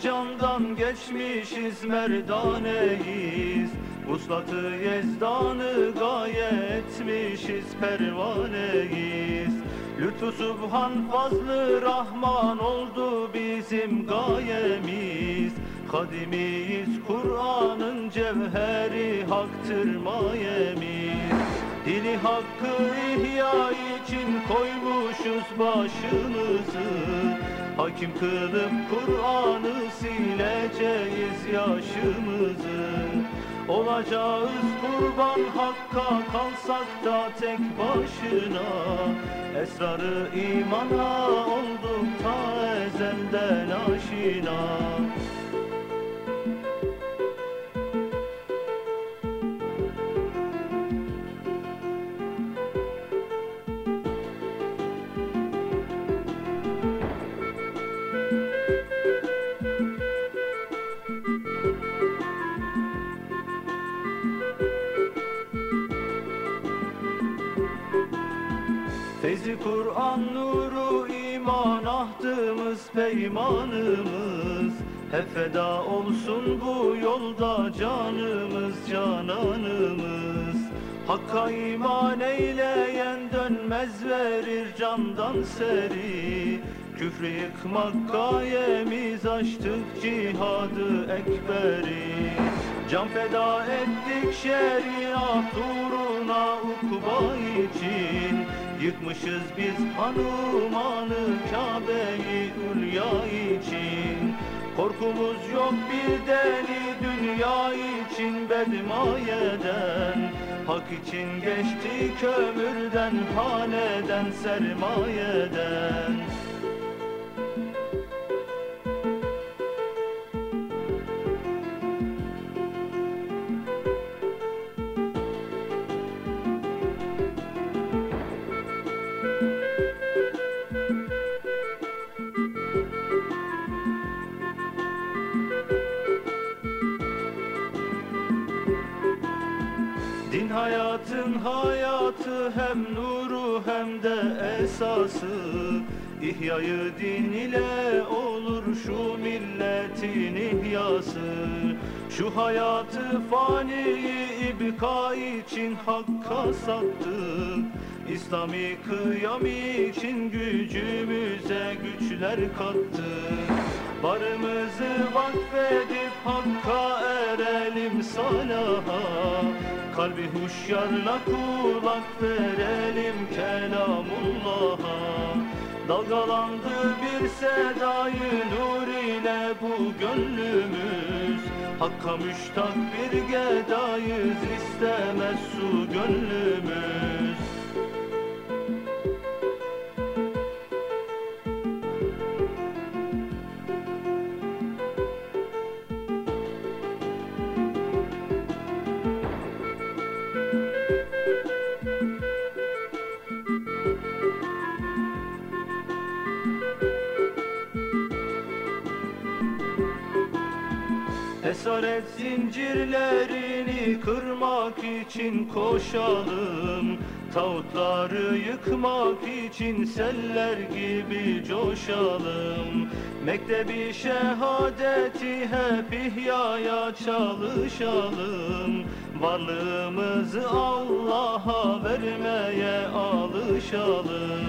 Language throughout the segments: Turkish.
candan geçmişiz merdaneyiz. Vuslatı yezdanı gaye etmişiz pervaneyiz. Lütfu Subhan fazlı Rahman oldu bizim gayemiz. Kadimiyiz Kur'an'ın cevheri haktır mayemiz. Dini hakkı ihya için koymuşuz başımızı Hakim kılıp Kur'an'ı sileceğiz yaşımızı. Olacağız kurban hakka kalsak da tek başına. Esrarı imana olduk ta ezelden aşina Feyzi Kur'an nuru iman ahdımız peymanımız. Hep feda olsun bu yolda canımız cananımız. Hakka iman eyleyen dönmez verir candan seri. Küfrü yıkmak gayemiz açtık cihadı ekberi. Can feda ettik şeriat uğruna ukba için Yıkmışız biz Hanuman'ı Kabe'yi Ulya için. Korkumuz yok bir deli dünya için bedmayeden. Hak için geçti kömürden haneden sermayeden Din hayatın hayatı hem nuru hem de esası. İhyayı din ile olur şu milletin ihyası. Şu hayatı faniyi ibka için hakka sattık İslami kıyam için gücümüze güçler kattık Barımızı vakfedip hakka erelim salaha Kalbi huşyarla kulak verelim kelamullah'a. Dalgalandı bir sedayı nur ile bu gönlümüz. Hakka müştak bir gedayız istemez Esaret zincirlerini kırmak için koşalım. Tağutları yıkmak için seller gibi coşalım. Mektebi şehadeti hep ihyaya çalışalım. Varlığımızı Allah'a vermeye alışalım.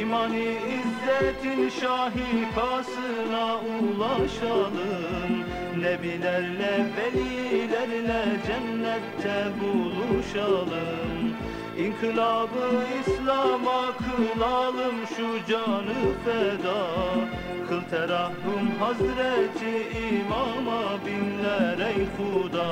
İmani izzetin şahikasına ulaşalım Nebilerle, velilerle cennette buluşalım. İnkılabı İslam'a kılalım şu canı feda. Kıl terahhum Hazreti İmam'a binler ey Huda